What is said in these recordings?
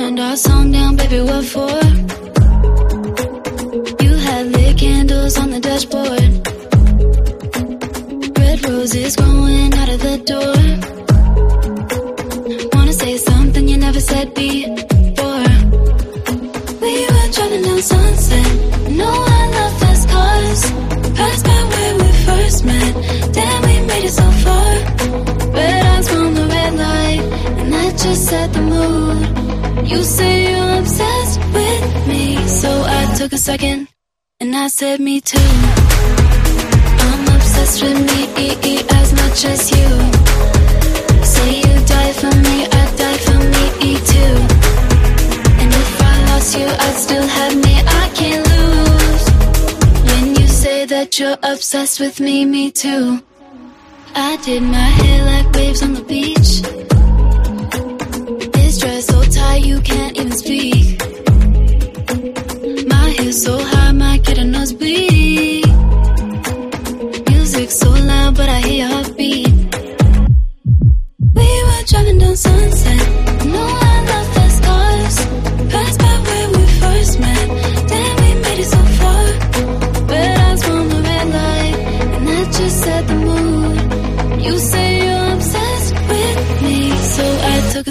turned our song down, baby, what for? You had lit candles on the dashboard. Red roses growing out of the door. Wanna say something you never said before. We were driving down sunset. You say you're obsessed with me, so I took a second, and I said me too. I'm obsessed with me E as much as you. Say you die for me, I'd die for me too. And if I lost you, I'd still have me, I can't lose. When you say that you're obsessed with me, me too. I did my hair like waves on the beach.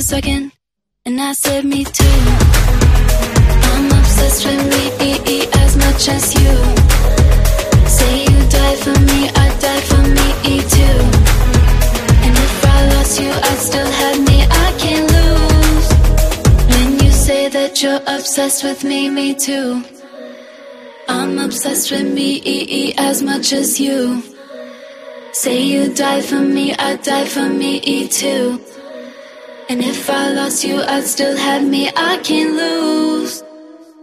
Second, and I said me too. I'm obsessed with me as much as you. Have me, I can't lose. When you say that you're obsessed with me, me too. I'm obsessed with me E -E, as much as you. Say you die for me, I'd die for me e too. And if I lost you, I'd still have me, I can't lose.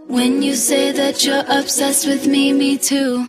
When you say that you're obsessed with me, me too.